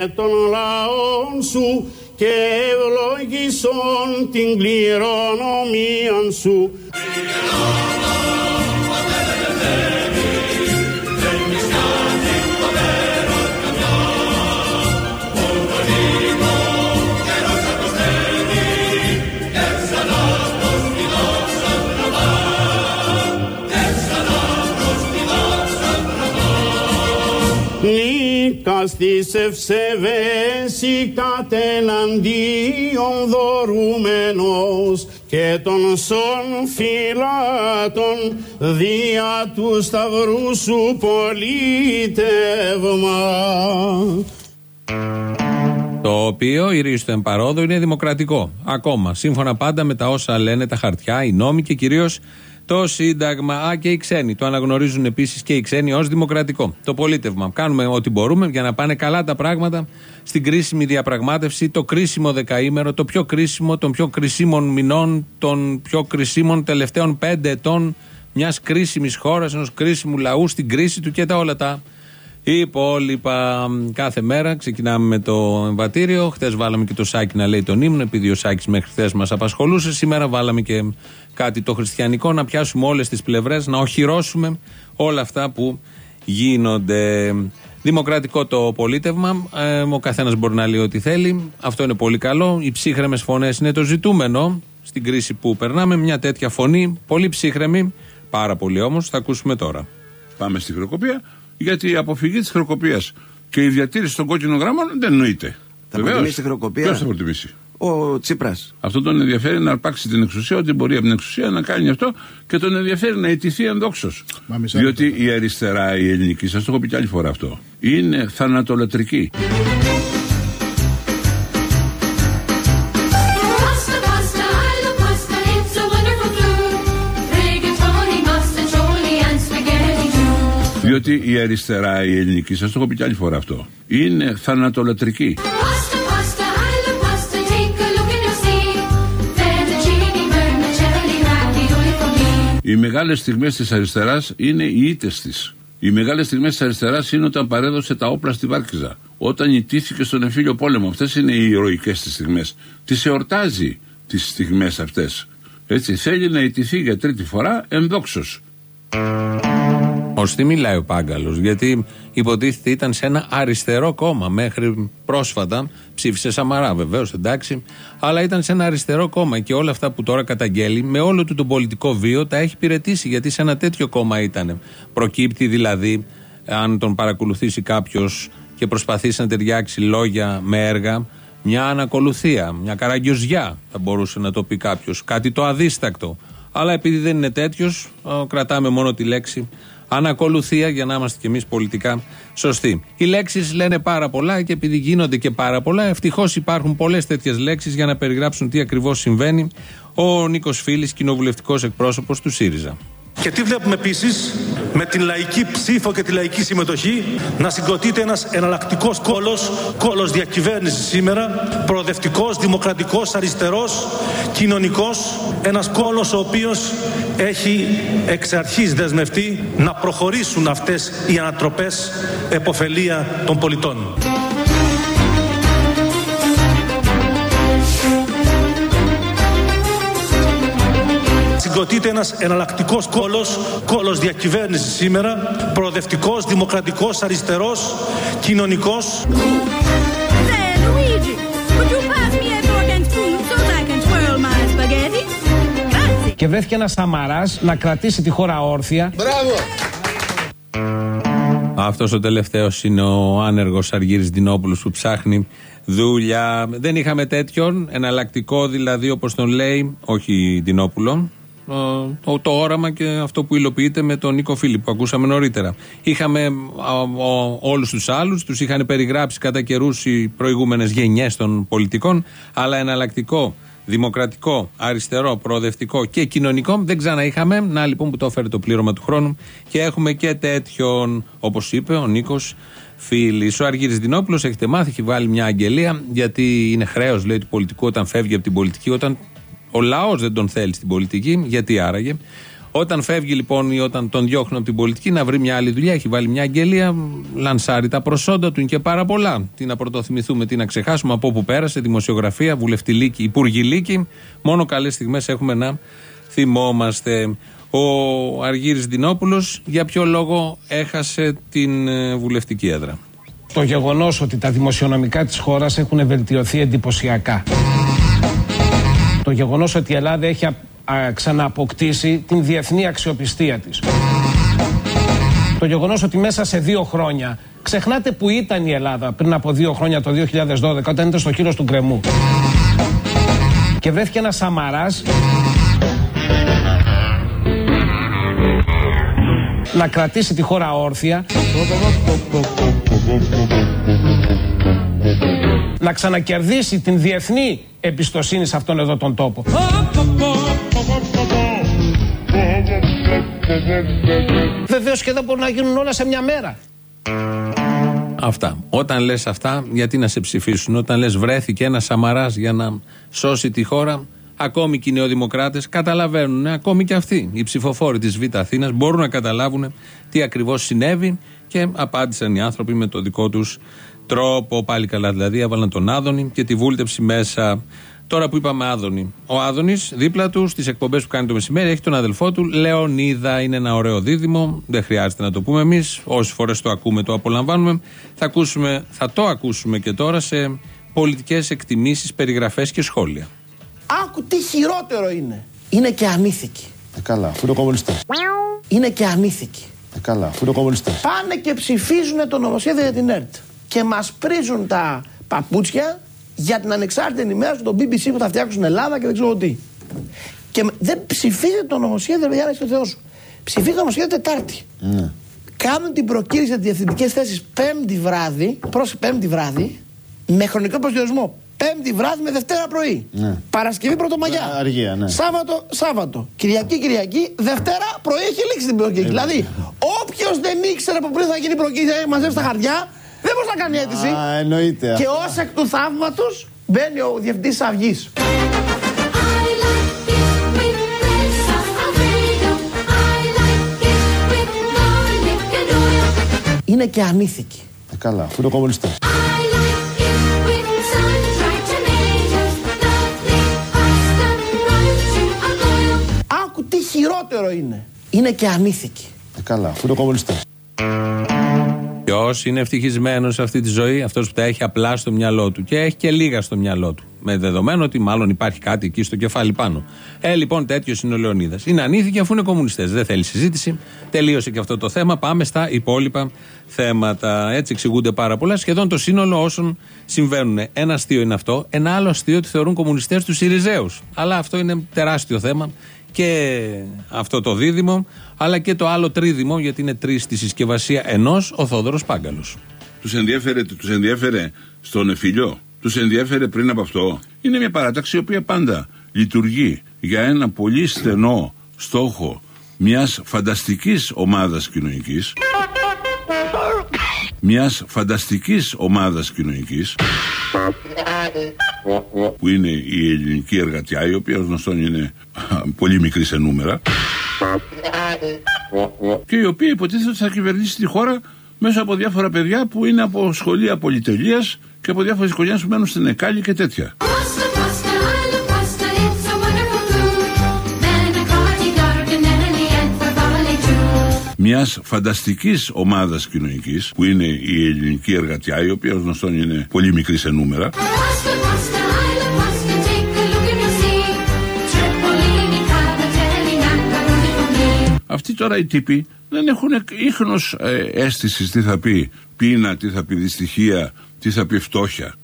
Κύριε των λαών σου και ευλογήσον την κληρονομία σου. Νίκας της ευσεβές η κατεναντίον δωρούμενος και των σων φυλάτων δια του σταυρού σου πολίτευμα. Το οποίο η ρίστο εμπαρόδο είναι δημοκρατικό. Ακόμα, σύμφωνα πάντα με τα όσα λένε τα χαρτιά, οι νόμοι και κυρίως το Σύνταγμα. Α, και οι ξένοι. Το αναγνωρίζουν επίσης και οι ξένοι ως δημοκρατικό. Το πολίτευμα. Κάνουμε ό,τι μπορούμε για να πάνε καλά τα πράγματα στην κρίσιμη διαπραγμάτευση, το κρίσιμο δεκαήμερο, το πιο κρίσιμο των πιο κρισίμων μηνών, των πιο κρισίμων τελευταίων πέντε ετών μιας κρίσιμης χώρας, ενός κρίσιμου λαού στην κρίση του και τα όλα τα υπόλοιπα. Κάθε μέρα ξεκινάμε με το εμβατήριο. Χθες βάλαμε και το Σάκη να λέει τον ύμνο, επειδή ο Σάκης μέχρι χθες μας απασχολούσε. Σήμερα βάλαμε και κάτι το χριστιανικό, να πιάσουμε όλες τις πλευρές, να οχυρώσουμε όλα αυτά που γίνονται. Δημοκρατικό το πολίτευμα. Ε, ο καθένας μπορεί να λέει ό,τι θέλει. Αυτό είναι πολύ καλό. Οι ψύχρεμες φωνές είναι το ζητούμενο στην κρίση που περνάμε. Μια τέτοια φωνή, πολύ ψύχρεμη, πάρα πολύ όμως, θα ακούσουμε τώρα. Πάμε στη χρεοκοπία, γιατί η αποφυγή της χρεοκοπίας και η διατήρηση των κόκκινων γράμμων δεν νοείται. Θα προτιμήσει τη χρεοκοπία; Ποιος θα προτιμήσει; Ο Τσίπρας. Αυτό τον ενδιαφέρει να αρπάξει την εξουσία, ότι μπορεί από την εξουσία να κάνει αυτό και τον ενδιαφέρει να ιτηθεί ενδόξως. Διότι η αριστερά, η ελληνική, σας το έχω πει κι άλλη φορά αυτό, είναι θανατολατρική. Διότι η αριστερά, η ελληνική, σας το έχω πει κι άλλη φορά αυτό, είναι θανατολατρική. Pasta, pasta, I love pasta, take a look and you'll see. Fettuccine, vermicelli, ravioli for me. Οι μεγάλες στιγμές της αριστεράς είναι οι ήττες της. Οι μεγάλες στιγμές της αριστεράς είναι όταν παρέδωσε τα όπλα στη Βάρκιζα. Όταν ιτήθηκε στον εμφύλιο πόλεμο. Αυτές είναι οι ηρωικές της στιγμές. Τις εορτάζει τις στιγμές αυτές. Έτσι θέλει να ιτηθεί για τρίτη φορά ενδόξως. Ω τι μιλάει ο Πάγκαλος, γιατί υποτίθεται ήταν σε ένα αριστερό κόμμα μέχρι πρόσφατα. Ψήφισε Σαμαρά, βεβαίως, εντάξει, αλλά ήταν σε ένα αριστερό κόμμα και όλα αυτά που τώρα καταγγέλει με όλο του τον πολιτικό βίο τα έχει υπηρετήσει γιατί σε ένα τέτοιο κόμμα ήταν. Προκύπτει δηλαδή, αν τον παρακολουθήσει κάποιος και προσπαθήσει να ταιριάξει λόγια με έργα, μια ανακολουθία, μια καραγκιουζιά θα μπορούσε να το πει κάποιος. Κάτι το αδίστακτο. Αλλά επειδή δεν είναι τέτοιος, κρατάμε μόνο τη λέξη ανακολουθία για να είμαστε κι εμείς πολιτικά σωστοί. Οι λέξεις λένε πάρα πολλά και επειδή γίνονται και πάρα πολλά, ευτυχώς υπάρχουν πολλές τέτοιες λέξεις για να περιγράψουν τι ακριβώς συμβαίνει. Ο Νίκος Φίλης, κοινοβουλευτικός εκπρόσωπος του ΣΥΡΙΖΑ. Και τι βλέπουμε επίσης με την λαϊκή ψήφο και τη λαϊκή συμμετοχή να συγκροτείται ένας εναλλακτικός κόλος, κόλος διακυβέρνησης σήμερα, προοδευτικός, δημοκρατικός, αριστερός, κοινωνικός, ένας κόλος ο οποίος έχει εξ αρχής δεσμευτεί να προχωρήσουν αυτές οι ανατροπές εποφελία των πολιτών. Συγκροτείται ένας εναλλακτικός κόλος, κόλος διακυβέρνησης σήμερα, προοδευτικός, δημοκρατικός, αριστερός, κοινωνικός. Say, Luigi, would you pass me a fork and spoon so that I can twirl my spaghetti? Grazie. Και βρέθηκε ένας Σαμαράς να κρατήσει τη χώρα όρθια. Αυτός ο τελευταίος είναι ο άνεργος Αργύρι Δινόπουλος που ψάχνει δουλειά. Δεν είχαμε τέτοιον, εναλλακτικό δηλαδή όπως τον λέει, όχι Δινόπουλο, ε, το, το όραμα και αυτό που υλοποιείται με τον Νίκο Φίλιπ που ακούσαμε νωρίτερα. Είχαμε όλους τους άλλους, τους είχαν περιγράψει κατά καιρούς οι προηγούμενες γενιές των πολιτικών, αλλά εναλλακτικό, δημοκρατικό, αριστερό, προοδευτικό και κοινωνικό δεν ξαναείχαμε. Να λοιπόν που το έφερε το πλήρωμα του χρόνου και έχουμε και τέτοιον, όπως είπε ο Νίκος Φίλης. Ο Αργύρης Δινόπουλος, έχετε μάθει, έχει βάλει μια αγγελία γιατί είναι χρέος, λέει, του πολιτικού όταν φεύγει από την πολιτική, όταν ο λαός δεν τον θέλει στην πολιτική. Γιατί άραγε. Όταν φεύγει λοιπόν ή όταν τον διώχνουν από την πολιτική να βρει μια άλλη δουλειά, έχει βάλει μια αγγελία, λανσάρει τα προσόντα του είναι και πάρα πολλά. Τι να πρωτοθυμηθούμε, τι να ξεχάσουμε από όπου πέρασε, δημοσιογραφία, βουλευτηλίκη, υπουργηλίκη. Μόνο καλές στιγμές έχουμε να θυμόμαστε. Ο Αργύρης Δινόπουλος για ποιο λόγο έχασε την ε, βουλευτική έδρα; Το γεγονός ότι τα δημοσιονομικά της χώρας έχουν βελτιωθεί εντυπωσιακά. Το γεγονός ότι η Ελλάδα έχει α, α, ξανααποκτήσει την διεθνή αξιοπιστία της. Το γεγονός ότι μέσα σε δύο χρόνια ξεχνάτε που ήταν η Ελλάδα πριν από δύο χρόνια το 2012 όταν ήταν στο χείλος του γκρεμού. Και βρέθηκε ένας Σαμαράς να κρατήσει τη χώρα όρθια να ξανακερδίσει την διεθνή εμπιστοσύνη σε αυτόν εδώ τον τόπο. Βεβαίως και δεν μπορούν να γίνουν όλα σε μια μέρα. Αυτά. Όταν λες αυτά, γιατί να σε ψηφίσουν; Όταν λες βρέθηκε ένα Σαμαράς για να σώσει τη χώρα, ακόμη και οι νεοδημοκράτες καταλαβαίνουν, ακόμη και αυτοί οι ψηφοφόροι της Β' Αθήνας μπορούν να καταλάβουν τι ακριβώς συνέβη και απάντησαν οι άνθρωποι με το δικό τους τρόπο. Πάλι καλά δηλαδή, έβαλαν τον Άδωνη και τη βούλτεψη μέσα. Τώρα που είπαμε Άδωνη. Ο Άδωνης δίπλα του στις εκπομπές που κάνει το μεσημέρι έχει τον αδελφό του Λεωνίδα. Είναι ένα ωραίο δίδυμο. Δεν χρειάζεται να το πούμε εμείς. Όσες φορές το ακούμε, το απολαμβάνουμε. Θα, ακούσουμε, θα το ακούσουμε και τώρα σε πολιτικές εκτιμήσεις, περιγραφές και σχόλια. Άκου τι χειρότερο είναι. Είναι και ανήθικοι. Ε, καλά, αφού είναι κομμουνιστές. Είναι και ανήθικοι. Ε, καλά, αφού είναι κομμουνιστές. Πάνε και ψηφίζουν το νομοσχέδιο για την ΕΡΤ. Και μας πρίζουν τα παπούτσια για την ανεξάρτητη ενημέρωση των BBC που θα φτιάξουν στην Ελλάδα και δεν ξέρω τι. Και με- δεν ψηφίζεται το νομοσχέδιο για να είσαι το Θεό σου. Ψηφίζεται το νομοσχέδιο Τετάρτη. Ναι. Κάνουν την προκήρυξη για τι διευθυντικές θέσεις Πέμπτη βράδυ, προς Πέμπτη βράδυ, με χρονικό προσδιορισμό. Πέμπτη βράδυ με Δευτέρα πρωί. Ναι. Παρασκευή Πρωτομαγιά. Α, αργία, ναι. Σάββατο, Σάββατο. Κυριακή, Κυριακή. Δευτέρα πρωί έχει λήξει την προκήρυξη. δηλαδή, όποιος δεν ήξερε από πριν θα γίνει η προκήρυξη, θα μαζέψει τα χαρτιά, δεν μπορείς να κάνει αίτηση. Α, εννοείται. Και αυτό. ως εκ του θαύματος μπαίνει ο διευθυντής της Αυγής. I like it with Elsa Alfredo. I like it with garlic and oil. Είναι και ανήθικοι. Ε, καλά, αφού είναι κομμουνιστέ. I like it with sun-dried tomatoes. Lovely pasta, rising and oil. Άκου τι χειρότερο είναι. Είναι και ανήθικοι. Ε, καλά, αφού είναι κομμουνιστέ. Ποιος είναι ευτυχισμένος σε αυτή τη ζωή, αυτός που τα έχει απλά στο μυαλό του και έχει και λίγα στο μυαλό του. Με δεδομένο ότι μάλλον υπάρχει κάτι εκεί στο κεφάλι πάνω. Ε, λοιπόν, τέτοιος είναι ο Λεωνίδας. Είναι ανήθικοι αφού είναι κομμουνιστές. Δεν θέλει συζήτηση. Τελείωσε και αυτό το θέμα. Πάμε στα υπόλοιπα θέματα. Έτσι εξηγούνται πάρα πολλά. Σχεδόν το σύνολο όσων συμβαίνουν. Ένα αστείο είναι αυτό. Ένα άλλο αστείο ότι θεωρούν κομμουνιστές τους Ιριζέους. Αλλά αυτό είναι τεράστιο θέμα. Και αυτό το δίδυμο, αλλά και το άλλο τρίδυμο, γιατί είναι τρεις στη συσκευασία ενός, ο Θόδωρος Πάγκαλος. Τους ενδιέφερε, τους ενδιέφερε στον εφηλιό. Τους ενδιέφερε πριν από αυτό; Είναι μια παράταξη η οποία πάντα λειτουργεί για ένα πολύ στενό στόχο μιας φανταστικής ομάδας κοινωνικής μιας φανταστικής ομάδας κοινωνικής που είναι η ελληνική εργατιά η οποία ως γνωστόν είναι α, πολύ μικρή σε νούμερα και η οποία υποτίθεται ότι θα κυβερνήσει τη χώρα μέσα από διάφορα παιδιά που είναι από σχολεία πολυτελείας και από διάφορες οικογένειες που μένουν στην Εκάλη και τέτοια. Pasta, pasta, I love pasta. It's a wonderful food. Then a party dark and then in the end for volley too. μιας φανταστικής ομάδας κοινωνικής που είναι η ελληνική εργατιά η οποία ως γνωστόν είναι πολύ μικρή σε νούμερα Pasta, pasta, αυτοί τώρα οι τύποι δεν έχουν ίχνος ε, αίσθησης τι θα πει πείνα, τι θα πει δυστυχία, τι θα πει φτώχεια.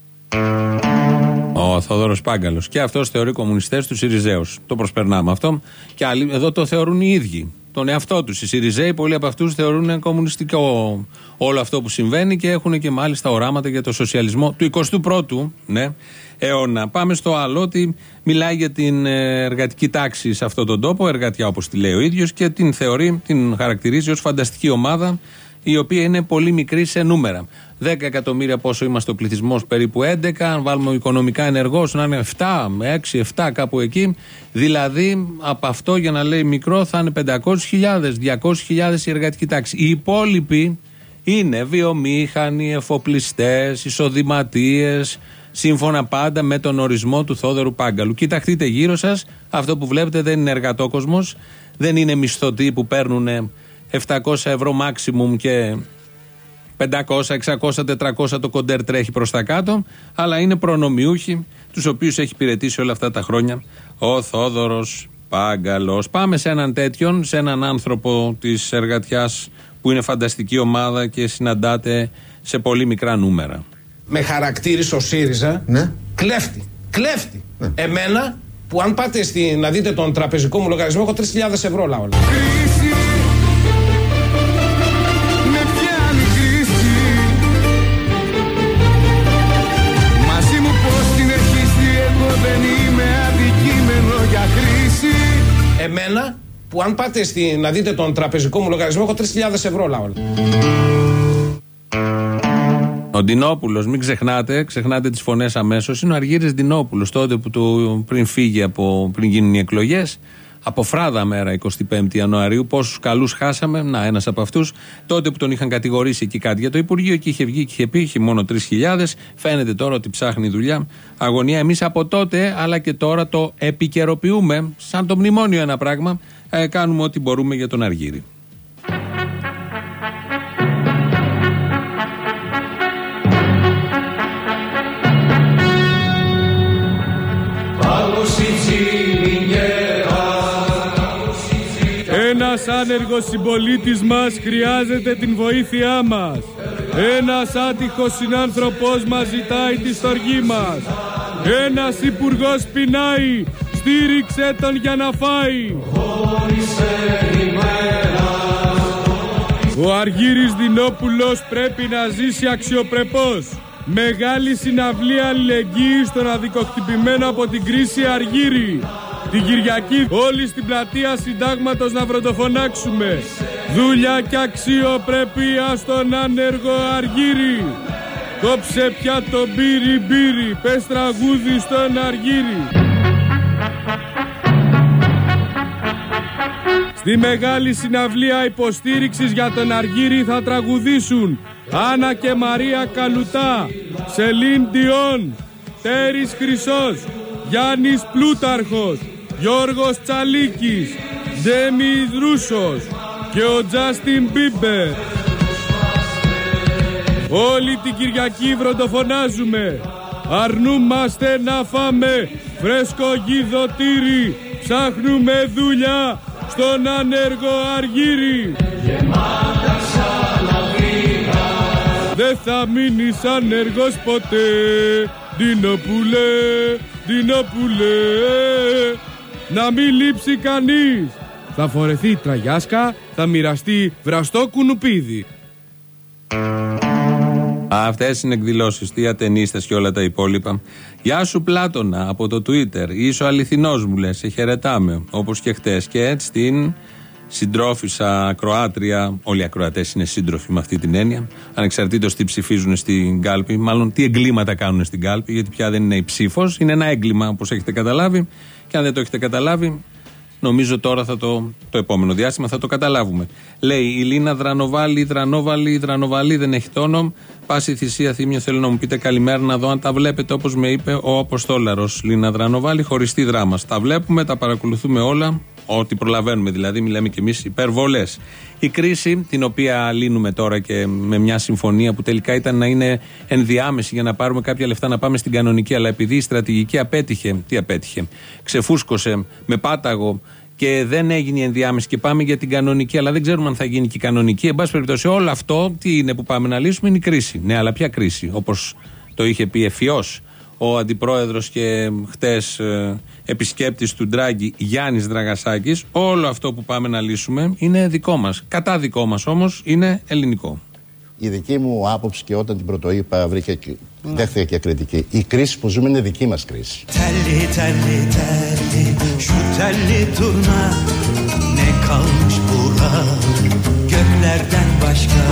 Ο Θόδωρο Πάγκαλος. Και αυτός θεωρεί κομμουνιστές τους Ιριζέους. Το προσπερνάμε αυτό. Και άλλοι εδώ το θεωρούν οι ίδιοι. Τον εαυτό τους. Οι Ιριζέοι, πολλοί από αυτούς θεωρούν κομμουνιστικό όλο αυτό που συμβαίνει και έχουν και μάλιστα οράματα για το σοσιαλισμό του 21ου ναι, αιώνα. Πάμε στο άλλο ότι μιλάει για την ε, εργατική τάξη σε αυτόν τον τόπο, εργατιά όπως τη λέει ο ίδιος, και την θεωρεί, την χαρακτηρίζει ως φανταστική ομάδα η οποία είναι πολύ μικρή σε νούμερα. 10 εκατομμύρια πόσο είμαστε ο πληθυσμός, περίπου 11. Αν βάλουμε οικονομικά ενεργός, να είναι 7, 6, 7, κάπου εκεί. Δηλαδή, από αυτό για να λέει μικρό θα είναι 500.000, 200.000 η εργατική τάξη. Οι υπόλοιποι είναι βιομήχανοι, εφοπλιστές, εισοδηματίες, σύμφωνα πάντα με τον ορισμό του Θόδωρου Πάγκαλου. Κοιταχτείτε γύρω σας, αυτό που βλέπετε δεν είναι εργατόκοσμος, δεν είναι μισθωτοί που παίρνουν 700 ευρώ maximum και 500, 600, 400 το κοντέρ τρέχει προς τα κάτω, αλλά είναι προνομιούχοι, τους οποίους έχει υπηρετήσει όλα αυτά τα χρόνια ο Θόδωρος Πάγκαλος. Πάμε σε έναν τέτοιον, σε έναν άνθρωπο της εργατιάς που είναι φανταστική ομάδα και συναντάτε σε πολύ μικρά νούμερα. Με χαρακτήρισε ο ΣΥΡΙΖΑ Ναι. κλέφτη. Κλέφτη. Εμένα που αν πάτε στη, να δείτε τον τραπεζικό μου λογαριασμό έχω 3.000 ευρώ λαό. Εμένα που αν πάτε στη, να δείτε τον τραπεζικό μου λογαριασμό έχω 3.000 ευρώ λαό. Ο Ντινόπουλος, μην ξεχνάτε, ξεχνάτε τις φωνές αμέσως. Είναι ο Αργύρης Ντινόπουλος. Τότε που του, πριν φύγει από, πριν γίνουν οι εκλογές, από φράδα μέρα 25 Ιανουαρίου, πόσους καλούς χάσαμε. Να, ένας από αυτούς. Τότε που τον είχαν κατηγορήσει εκεί κάτι για το Υπουργείο και είχε βγει και είχε πει, είχε μόνο 3.000. Φαίνεται τώρα ότι ψάχνει δουλειά. Αγωνία. Εμείς από τότε, αλλά και τώρα το επικαιροποιούμε. Σαν το μνημόνιο ένα πράγμα. Ε, κάνουμε ό,τι μπορούμε για τον Αργύρη. Άνεργος συμπολίτης μας χρειάζεται την βοήθειά μας. Ένας άτυχος συνάνθρωπός μας ζητάει τη στοργή μας. Ένας υπουργός πεινάει, στήριξε τον για να φάει. Ο Αργύρης Δινόπουλος πρέπει να ζήσει αξιοπρεπώς. Μεγάλη συναυλία αλληλεγγύης στον αδικοχτυπημένο από την κρίση Αργύρη. Την Κυριακή όλοι στην πλατεία συντάγματος να βροντοφωνάξουμε. Δουλειά και αξιοπρέπεια στον άνεργο Αργύρη. Κόψε πια το μπύρι μπύρι, πες τραγούδι στον Αργύρη. Στη μεγάλη συναυλία υποστήριξης για τον Αργύρη θα τραγουδήσουν Άννα και Μαρία Καλουτά, Σελίν Διόν, Τέρης Χρυσός, Γιάννης Πλούταρχος, Γιώργος Τσαλίκης, Ντέμις Ρούσος και ο Τζάστιν Μπίμπερ. Όλη την Κυριακή βροντοφωνάζουμε. Αρνούμαστε να φάμε φρέσκο γιδωτήρι. Ψάχνουμε δουλειά στον άνεργο Αργύρι. Δεν θα μείνεις άνεργος ποτέ Δινοπούλε, Δινοπούλε Να μην λείψει κανείς Θα φορεθεί τραγιάσκα Θα μοιραστεί βραστό κουνουπίδι Αυτές είναι εκδηλώσεις. Τι ατενίστες και όλα τα υπόλοιπα. Γεια σου Πλάτωνα από το Twitter. Είσαι ο αληθινός μου λες. Σε χαιρετάμε. Όπως και χτες. Και έτσι την συντρόφισσα Κροάτρια. Όλοι οι ακροατές είναι σύντροφοι με αυτή την έννοια. Ανεξαρτήτως τι ψηφίζουν στην κάλπη. Μάλλον τι εγκλήματα κάνουν στην κάλπη. Γιατί πια δεν είναι η ψήφος. Είναι ένα έγκλημα όπως έχετε καταλάβει. Και αν δεν το έχετε καταλάβει, Νομίζω τώρα θα το, το επόμενο διάστημα θα το καταλάβουμε. Λέει η Λίνα Δρανοβάλη, Δρανόβαλη, Δρανοβαλή δεν έχει τόνο. Πάση θυσία θύμιο θέλω να μου πείτε καλημέρα να δω αν τα βλέπετε όπως με είπε ο Αποστόλαρος. Λίνα Δρανοβάλη, χωριστή δράμα. Τα βλέπουμε, τα παρακολουθούμε όλα. Ό,τι προλαβαίνουμε δηλαδή, μιλάμε κι εμείς υπερβολές. Η κρίση, την οποία λύνουμε τώρα και με μια συμφωνία που τελικά ήταν να είναι ενδιάμεση για να πάρουμε κάποια λεφτά να πάμε στην κανονική, αλλά επειδή η στρατηγική απέτυχε, τι απέτυχε, ξεφούσκωσε με πάταγο και δεν έγινε η ενδιάμεση και πάμε για την κανονική, αλλά δεν ξέρουμε αν θα γίνει και η κανονική. Εν πάση περιπτώσει, όλο αυτό τι είναι που πάμε να λύσουμε είναι η κρίση. Ναι, αλλά ποια κρίση, όπως το είχε πει ευφυώ ο αντιπρόεδρος και χτες επισκέπτης του Ντράγκη Γιάννης Δραγασάκης, όλο αυτό που πάμε να λύσουμε είναι δικό μας. Κατά δικό μας όμως είναι ελληνικό. Η δική μου άποψη και όταν την πρωτοείπα βρήκε και δέχτηκα και κριτική. Η κρίση που ζούμε είναι δική μας κρίση. Telli telli telli şu telli turna ne kalmış bura göklerden başka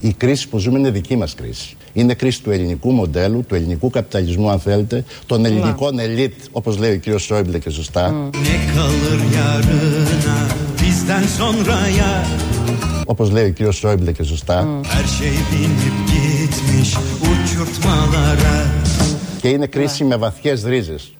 Η κρίση που ζούμε είναι δική μας κρίση. Είναι κρίση του ελληνικού μοντέλου, του ελληνικού καπιταλισμού αν θέλετε, των ελληνικών ελίτ, όπως λέει ο κ. Σόιμπλε και σωστά, Ne kalır yarına bizden sonraya όπως λέει ο κ. Σόιμπλε και σωστά, Her şey binip gitmiş uçurtmalara και είναι κρίση με βαθιές ρίζες.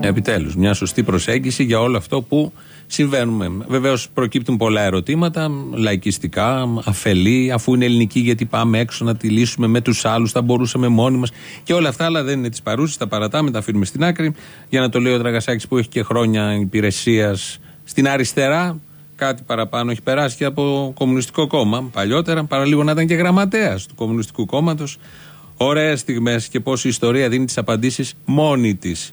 Επιτέλους, μια σωστή προσέγγιση για όλο αυτό που συμβαίνουμε. Βεβαίως προκύπτουν πολλά ερωτήματα, λαϊκιστικά, αφελή, αφού είναι ελληνική, γιατί πάμε έξω να τη λύσουμε με τους άλλους, θα μπορούσαμε μόνοι μας και όλα αυτά, αλλά δεν είναι της παρούσης, τα παρατάμε, τα αφήνουμε στην άκρη. Για να το λέει ο Τραγασάκη που έχει και χρόνια υπηρεσίας στην αριστερά, κάτι παραπάνω έχει περάσει και από Κομμουνιστικό Κόμμα παλιότερα, παρά λίγο να ήταν και γραμματέας του Κομμουνιστικού Κόμματος. Ωραίες στιγμές και πώς η ιστορία δίνει τις απαντήσεις μόνη της.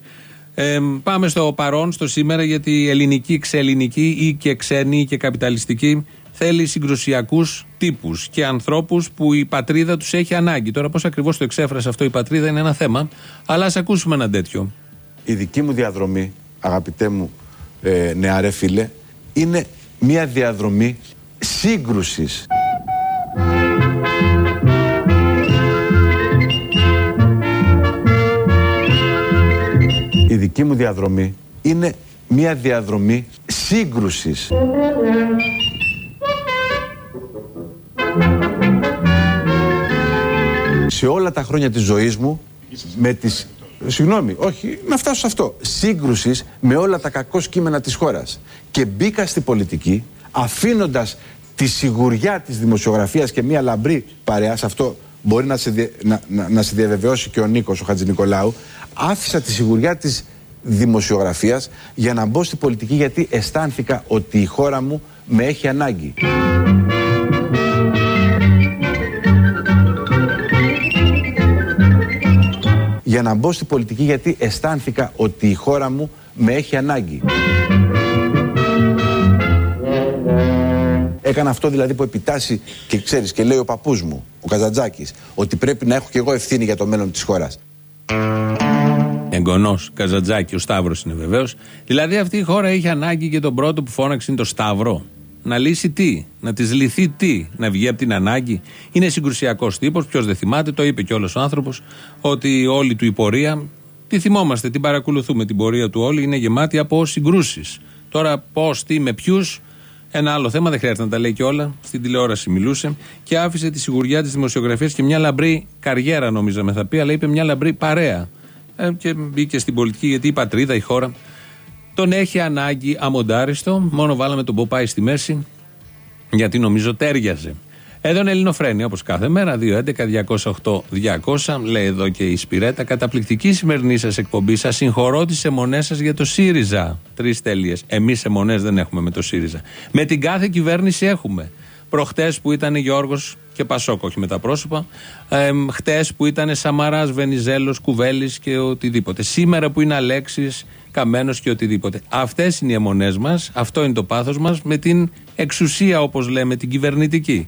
Ε, πάμε στο παρόν, στο σήμερα, γιατί η ελληνική, ξεελληνική ή και ξένη ή και καπιταλιστική θέλει συγκρουσιακούς τύπους και ανθρώπους που η πατρίδα τους έχει ανάγκη. Τώρα, πώς ακριβώς το εξέφρασε αυτό η πατρίδα είναι ένα θέμα, αλλά ας ακούσουμε ένα τέτοιο. η δική μου διαδρομή, αγαπητέ μου ε, νεαρέ φίλε, είναι μια διαδρομή σύγκρουσης. Η δική μου διαδρομή είναι μια διαδρομή σύγκρουσης. Σε όλα τα χρόνια της ζωής μου, με τις... Συγγνώμη, όχι, να φτάσω σε αυτό. Σύγκρουσης με όλα τα κακό κείμενα της χώρας. Και μπήκα στην πολιτική αφήνοντας τη σιγουριά της δημοσιογραφίας και μια λαμπρή παρέα, σε αυτό μπορεί να σε, διε- να, να, να σε διαβεβαιώσει και ο Νίκος, ο Χατζηνικολάου, άφησα τη σιγουριά της δημοσιογραφίας για να μπω στην πολιτική γιατί αισθάνθηκα ότι η χώρα μου με έχει ανάγκη. Για να μπω στην πολιτική γιατί αισθάνθηκα ότι η χώρα μου με έχει ανάγκη. Έκανα αυτό δηλαδή που επιτάσσει και ξέρεις και λέει ο παππούς μου, ο Καζαντζάκης, ότι πρέπει να έχω και εγώ ευθύνη για το μέλλον της χώρας. Εγγονός Καζατζάκη, ο Σταύρος είναι βεβαίως. Δηλαδή αυτή η χώρα είχε ανάγκη και τον πρώτο που φώναξε είναι το Σταύρο. Να λύσει τι, να της λυθεί τι, να βγει από την ανάγκη; Είναι συγκρουσιακός τύπος, ποιος δεν θυμάται, το είπε κιόλας ο άνθρωπος, ότι όλη του η πορεία, τη θυμόμαστε, την παρακολουθούμε την πορεία του όλη, είναι γεμάτη από συγκρούσεις. Τώρα πώς, τι, με ποιους, ένα άλλο θέμα, δεν χρειάζεται να τα λέει και όλα. Στην τηλεόραση μιλούσε και άφησε τη σιγουριά της δημοσιογραφίας και μια λαμπρή καριέρα, νομίζαμε θα πει, αλλά είπε μια λαμπρή παρέα. Ε, και μπήκε στην πολιτική γιατί η πατρίδα, η χώρα τον έχει ανάγκη αμοντάριστο. Μόνο βάλαμε τον Ποπάη στη μέση γιατί νομίζω τέριαζε. Εδώ είναι Ελληνοφρένη όπως κάθε μέρα. 2.11.208.200. Λέει εδώ και η Σπυρέτα. Καταπληκτική σημερινή σας εκπομπή. Σας συγχωρώ τις αιμονές σας για το ΣΥΡΙΖΑ. Τρεις τέλειες. Εμείς αιμονές δεν έχουμε με το ΣΥΡΙΖΑ. Με την κάθε κυβέρνηση έχουμε. Προχτές που ήταν Γιώργος και Πασόκ, όχι με τα πρόσωπα. Ε, Χτες που ήταν Σαμαράς, Βενιζέλος, Κουβέλης και οτιδήποτε. Σήμερα που είναι Αλέξης, Καμένος και οτιδήποτε. Αυτές είναι οι αιμονές μας, αυτό είναι το πάθος μας με την εξουσία, όπως λέμε, την κυβερνητική.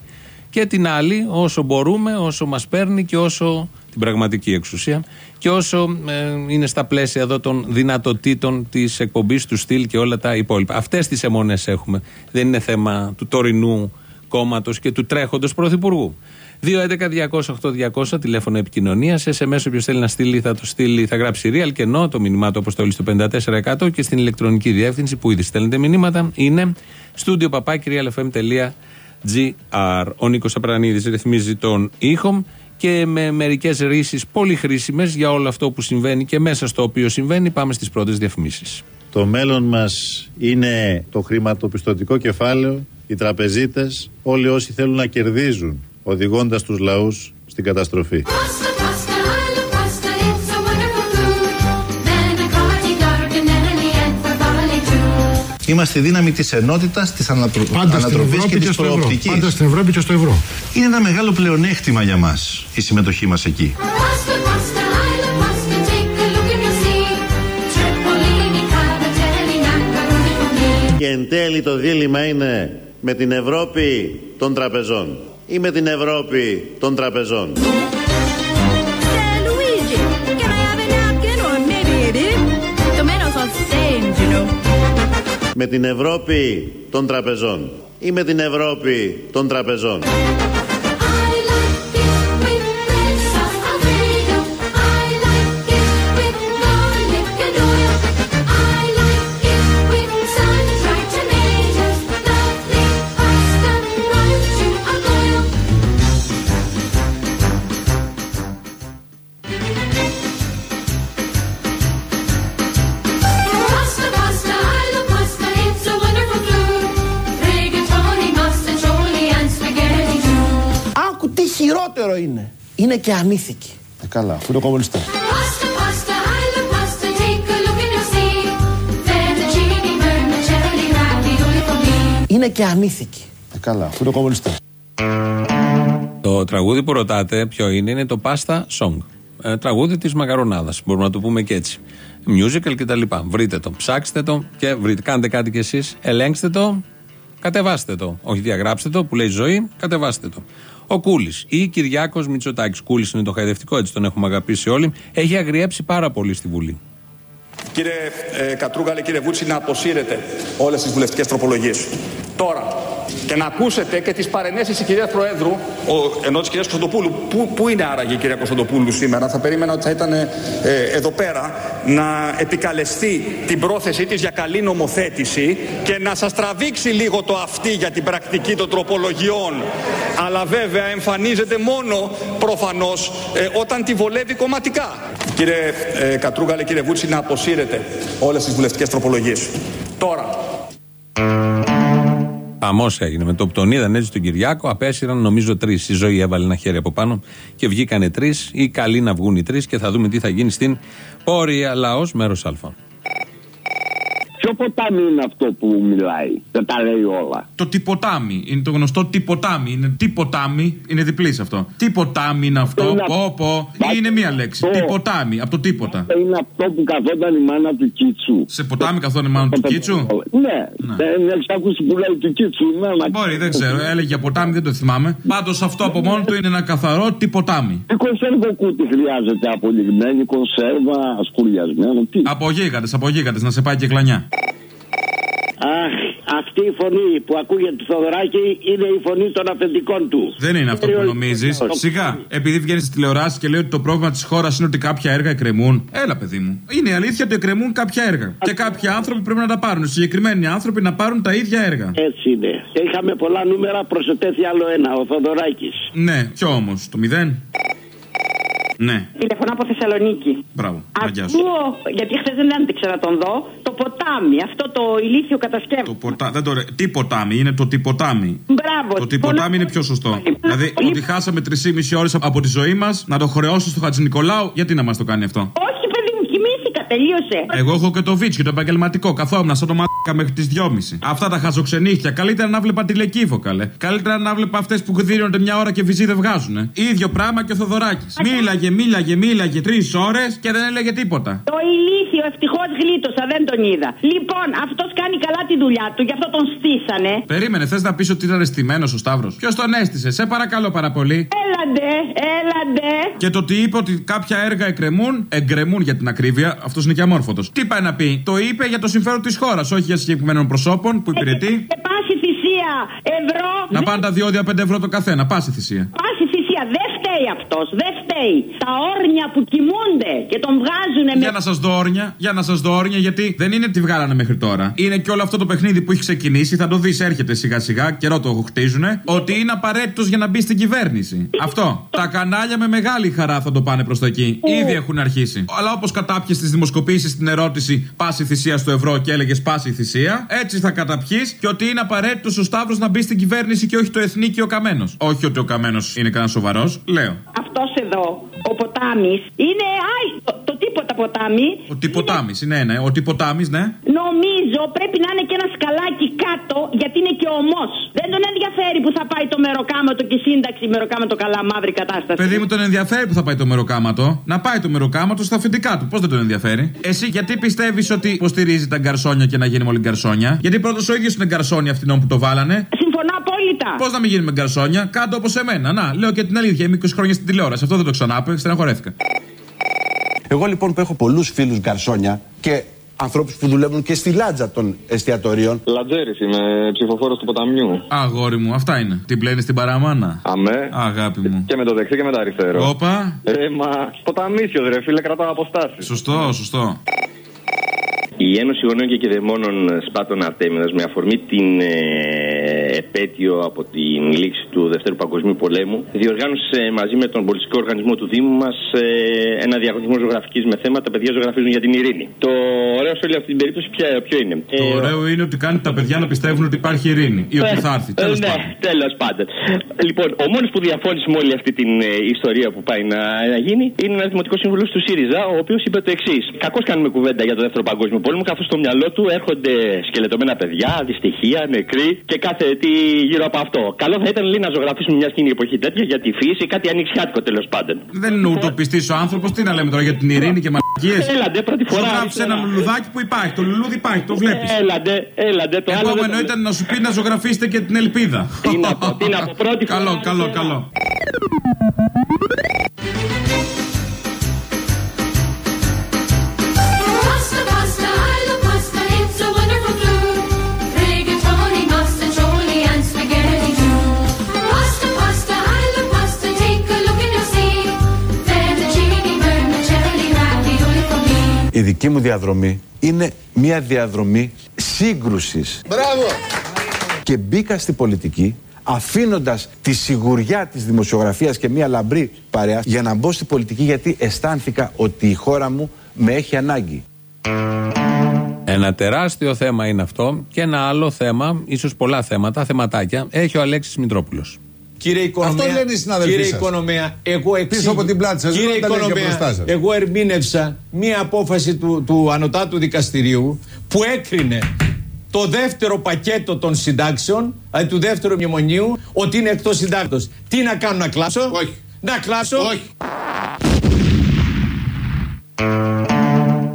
Και την άλλη, όσο μπορούμε, όσο μας παίρνει και όσο. την πραγματική εξουσία και όσο ε, είναι στα πλαίσια εδώ των δυνατοτήτων της εκπομπής, του στυλ και όλα τα υπόλοιπα. Αυτές τις αιμονές έχουμε. Δεν είναι θέμα του τωρινού κόμματος και του τρέχοντος πρωθυπουργού. 2.11.208.200 τηλέφωνο επικοινωνίας. SMS όποιος θέλει να στείλει θα το στείλει, θα γράψει real και no, το μήνυμά του αποστολής στο 54% και στην ηλεκτρονική διεύθυνση που ήδη στέλνετε μηνύματα είναι στούντιο papakirialfm.gr. Ο Νίκος Απρανίδης ρυθμίζει τον ήχο και με μερικές ρήσεις πολύ χρήσιμες για όλο αυτό που συμβαίνει και μέσα στο οποίο συμβαίνει, πάμε στις πρώτες διαφημίσεις. Το μέλλον μας είναι το χρηματοπιστωτικό κεφάλαιο, οι τραπεζίτες, όλοι όσοι θέλουν να κερδίζουν, οδηγώντας τους λαούς στην καταστροφή. Pasta, pasta, I love pasta, it's a wonderful food. Then a cardi garden and in the end for barley too. Είμαστε η δύναμη της ενότητας, της ανατρο... Πάντα στην ανατροπή Ευρώπη και και τη στο ευρώ. προοπτικής. Πάντα στην Ευρώπη και στο ευρώ. Είναι ένα μεγάλο πλεονέκτημα για μας η συμμετοχή μας εκεί. Pasta, pasta, I love pasta, take a look and you'll see. Tripolini, cavatelli, macaroni for me. Και εν τέλει το δίλημα είναι με την Ευρώπη των τραπεζών ή με την Ευρώπη των τραπεζών. Say, Luigi, can I have a napkin or maybe a bib? Tomatoes on stains, you know. Με την Ευρώπη των τραπεζών. ή με την Ευρώπη των τραπεζών. Χειρότερο είναι. Είναι και ανήθικη. Ε, καλά, αφού είναι κομμουνιστές. Pasta, pasta, I love pasta, take a look and you'll see. Fettuccine, vermicelli, ravioli for me. Είναι και ανήθικη. Ε, καλά, αφού είναι κομμουνιστές. Το τραγούδι που ρωτάτε ποιο είναι, είναι το Pasta Song. Ε, τραγούδι της Μακαρονάδας. Μπορούμε να το πούμε και έτσι. Musical κτλ. Βρείτε το, ψάξτε το και βρείτε. Κάντε κάτι κι εσείς. Ελέγξτε το, κατεβάστε το. Όχι διαγράψτε το, που λέει ζωή, κατεβάστε το. Ο Κούλης ή Κυριάκος Μητσοτάκης. Κούλης είναι το χαϊδευτικό, έτσι τον έχουμε αγαπήσει όλοι. Έχει αγριέψει πάρα πολύ στη Βουλή. Κύριε ε, Κατρούγκαλε, κύριε Βούτση, να αποσύρετε όλες τις βουλευτικές τροπολογίες. Τώρα, και να ακούσετε και τις παρενέσεις της κυρίας Προέδρου, ο, ενώ της κυρίας Κωνσταντοπούλου. Πού, πού είναι άραγε η κυρία Κωνσταντοπούλου σήμερα, θα περίμενα ότι θα ήταν ε, εδώ πέρα, να επικαλεστεί την πρόθεσή της για καλή νομοθέτηση και να σας τραβήξει λίγο το αυτή για την πρακτική των τροπολογιών. Αλλά βέβαια εμφανίζεται μόνο προφανώς ε, όταν τη βολεύει κομματικά. Κύριε ε, Κατρούγκαλε, κύριε Βούτση, να αποσύρετε όλες τις βουλευτικές τροπολογίες. Τώρα. Χαμός έγινε με το που τον είδαν έτσι τον Κυριάκο. Απέσυραν νομίζω τρεις. Η ζωή έβαλε ένα χέρι από πάνω και βγήκανε τρεις ή καλοί να βγουν οι τρεις και θα δούμε τι θα γίνει στην πορεία. Λαός, μέρος Α. Ποιο ποτάμι είναι αυτό που μιλάει, δεν τα λέει όλα. Το τυποτάμι. Είναι το γνωστό τυποτάμι. Είναι τυποτάμι. Είναι διπλής αυτό. Τυποτάμι είναι αυτό. Είναι Πω, πω. Είναι μία λέξη. Τυποτάμι. Από το τίποτα. Είναι αυτό που καθόταν η μάνα του Κίτσου. Σε ποτάμι καθόταν η μάνα του Κίτσου; Ναι, δεν έχει ακούσει που λέει του Κίτσου. Ναι, Μπορεί, δεν ξέρω. Έλεγε για ποτάμι, δεν το θυμάμαι. Πάντως αυτό από μόνο του είναι ένα καθαρό τυποτάμι. Η κονσέρβα κούτι χρειάζεται απολυγμένη, κονσέρβα, σκουριασμένο. Τι; Από γίγαντες, από γίγαντες, να σε πάει και κλανιά. Αχ, αυτή η φωνή που ακούγεται του Θοδωράκη είναι η φωνή των αφεντικών του. Δεν είναι αυτό που νομίζεις. Σιγά, επειδή βγαίνεις στη τηλεοράση και λέει ότι το πρόβλημα της χώρας είναι ότι κάποια έργα εκκρεμούν. Έλα, παιδί μου. Είναι η αλήθεια ότι εκκρεμούν κάποια έργα. Και κάποιοι άνθρωποι πρέπει να τα πάρουν. Συγκεκριμένοι άνθρωποι να πάρουν τα ίδια έργα. Έτσι είναι. Και είχαμε πολλά νούμερα, προσετέθη άλλο ένα, ο Θοδωράκη. Ναι, ποιο όμως, το μηδέν; Ναι, Τηλεφωνώ από Θεσσαλονίκη. μπράβο. Μαγιά σου. Ακούω, γιατί χθες δεν άντεξα να τον δω, το ποτάμι, αυτό το ηλίθιο κατασκεύασμα. Ποτα... Δεν το ρε... Τι ποτάμι, είναι το τι ποτάμι. Μπράβο. Το τι ποτάμι είναι πιο σωστό. Δηλαδή, ότι χάσαμε 3,5 ώρες από τη ζωή μας, να το χρεώσω στο Χατζη Νικολάου, γιατί να μας το κάνει αυτό; Όχι, παιδί μου, κοιμήθηκα, τελείωσε. Εγώ έχω και το βίτσιο, το επαγγελματικό. Καθόμουν σαν το μαλάκα μέχρι τις 2.30. Αυτά τα χαζοξενύχια. Καλύτερα να βλέπα τηλεκύφο, καλέ. Καλύτερα να βλέπα αυτές που δίνονται μια ώρα και βυζί δεν βγάζουν. Ίδιο πράγμα και ο Θοδωράκης. Μίλαγε, μίλαγε, μίλαγε τρεις ώρες και δεν έλεγε τίποτα. Το ηλίθιο ευτυχώς γλίτωσα, δεν τον είδα. Λοιπόν, αυτός κάνει καλά τη δουλειά του, γι' αυτό τον στήσανε. Περίμενε, θες να πεις ότι ήταν αισθημένος ο Σταύρος; Ποιος τον έστησε, σε παρακαλώ πάρα πολύ. Έλαντε, έλαντε. Και το ότι είπε ότι κάποια έργα εκκρεμούν, εγκρεμούν για την ακρίβεια, αυτός είναι και αμόρφωτος. Τι πάει να πει, το είπε για το συμφέρον της χώρας, όχι για συγκεκριμένων προσώπων που υπηρετεί. Και πάση θυσία ευρώ. Να πάνε τα διόδια 5 ευρώ το καθένα, πάση θυσία. Πάση θυσία, δεν φταίει αυτός, δεν φταίει. Τα όρνια που κοιμούνται και τον βγάζουν με. Για να σας δω όρνια, για να σας δω όρνια, γιατί δεν είναι τι βγάλανε μέχρι τώρα. Είναι και όλο αυτό το παιχνίδι που έχει ξεκινήσει, θα το δεις, έρχεται σιγά σιγά, καιρό το χτίζουνε, ότι είναι απαραίτητος για να μπει στην κυβέρνηση. Αυτό. Τα κανάλια με μεγάλη χαρά θα το πάνε προς τα εκεί. Ήδη έχουν αρχίσει. Αλλά όπως κατάπιες στι δημοσκοπήσεις την ερώτηση πάση θυσία στο ευρώ και έλεγες πάση θυσία, έτσι θα καταπιείς και ότι είναι απαραίτητος ο Σταύρος να μπει στην κυβέρνηση και όχι το εθνίκιο καμένος. Όχι ότι ο καμένος είναι κανένας σοβαρός, λέω. Αυτός εδώ, ο ποτάμι, είναι. Άι, το, το τίποτα ποτάμι. Ο τυποτάμι είναι ένα, ε. ο τυποτάμι, ναι. Νομίζω πρέπει να είναι και ένα σκαλάκι κάτω γιατί είναι και ομός. Δεν τον ενδιαφέρει που θα πάει το μεροκάματο και η σύνταξη μεροκάματο καλά μαύρη κατάσταση. Παιδί μου τον ενδιαφέρει που θα πάει το μεροκάματο. Να πάει το μεροκάματο στα αφεντικά του. Πώς δεν τον ενδιαφέρει; Εσύ γιατί πιστεύεις ότι υποστηρίζει τα γκαρσόνια και να γίνουμε όλοι γκαρσόνια; Γιατί πρώτος ο ίδιος είναι γκαρσόνια αυτήν που το βάλανε. Συμφωνώ απόλυτα. Πώς να μην γίνουμε γκαρσόνια, κάτω όπως εμένα. Να, λέω και την αλήθεια. Είμαι 20 χρόνια στην τηλεόραση. Αυτό δεν το ξανάπε, στεναχωρέθηκα. Εγώ λοιπόν που έχω πολλούς φίλους γκαρσόνια και ανθρώπους που δουλεύουν και στη λάτζα των εστιατορίων. Λατζέρης είμαι, ψηφοφόρος του ποταμιού. Αγόρι μου, αυτά είναι. Την πλένεις στην παραμάνα. Αμέ. Αγάπη μου. Και με το δεξί και με το αριστερό. Όπα. Ε, μα ποταμίσιο ρε φίλε, κρατάω αποστάσεις. Σωστό, σωστό. Η Ένωση Γονέων και Κεδεμόνων Σπάτων Αρτέμιδας με αφορμή την ε, επέτειο από την λήξη του Δευτέρου Παγκοσμίου Πολέμου διοργάνωσε μαζί με τον πολιτικό οργανισμό του Δήμου μας ε, ένα διαγωνισμό ζωγραφικής με θέμα τα παιδιά ζωγραφίζουν για την ειρήνη. Το ωραίο σε όλη αυτή την περίπτωση ποια, ποιο είναι; Το ωραίο είναι ότι κάνει τα παιδιά να πιστεύουν ότι υπάρχει ειρήνη ή ότι θα έρθει. Τέλος ναι, πάντων. τέλος πάντων. Λοιπόν, ο μόνος που διαφώνησε με όλη αυτή την ε, ιστορία που πάει να, να γίνει είναι ένας δημοτικός σύμβουλος του ΣΥΡΙΖΑ, ο οποίος είπε το εξής. Κακώς κάνουμε κουβέντα για το δεύτερο παγκόσμιο πόλεμο, καθώς στο μυαλό του έρχονται σκελετωμένα παιδιά, δυστυχία, νεκροί και κάθε τι γύρω από αυτό. Καλό θα ήταν λέει, να ζωγραφίσουμε μια σκηνή εποχή τέτοια για τη φύση, κάτι ανοιξιάτικο τέλος πάντων. Δεν είναι ουτοπιστής ο άνθρωπος. Τι να λέμε τώρα για την ειρήνη και μαλακίες. Έλαντε, πρώτη φορά. Ζωγράφησε ένα λουλουδάκι που υπάρχει. Το λουλούδι υπάρχει, το βλέπεις. Έλαντε, έλαντε. Το άλλο Επόμενο δεν το- ήταν να σου πει να ζωγραφίσετε και την ελπίδα. Τι να πω, τι να πω, πρώτη φορά. Καλό, καλό, καλό. Δική μου διαδρομή είναι μια διαδρομή σύγκρουσης. Μπράβο! Και μπήκα στη πολιτική αφήνοντας τη σιγουριά της δημοσιογραφίας και μια λαμπρή παρέα για να μπω στη πολιτική γιατί αισθάνθηκα ότι η χώρα μου με έχει ανάγκη. Ένα τεράστιο θέμα είναι αυτό και ένα άλλο θέμα, ίσως πολλά θέματα, θεματάκια, έχει ο Αλέξης Μητρόπουλος. Κύριε Οικονομία, Αυτό λένε οι συναδελφοί κύριε σας. Οικονομία, εγώ εξήγη- από την πλάτη σας, Κύριε δεν τα λέει και μπροστά Οικονομία, σας. εγώ ερμήνευσα μία απόφαση του, του Ανωτάτου Δικαστηρίου που έκρινε το δεύτερο πακέτο των συντάξεων, δηλαδή του δεύτερου μνημονίου, ότι είναι εκτός συντάκτος. Τι να κάνω, να κλάψω; Όχι. Να κλάψω; Όχι.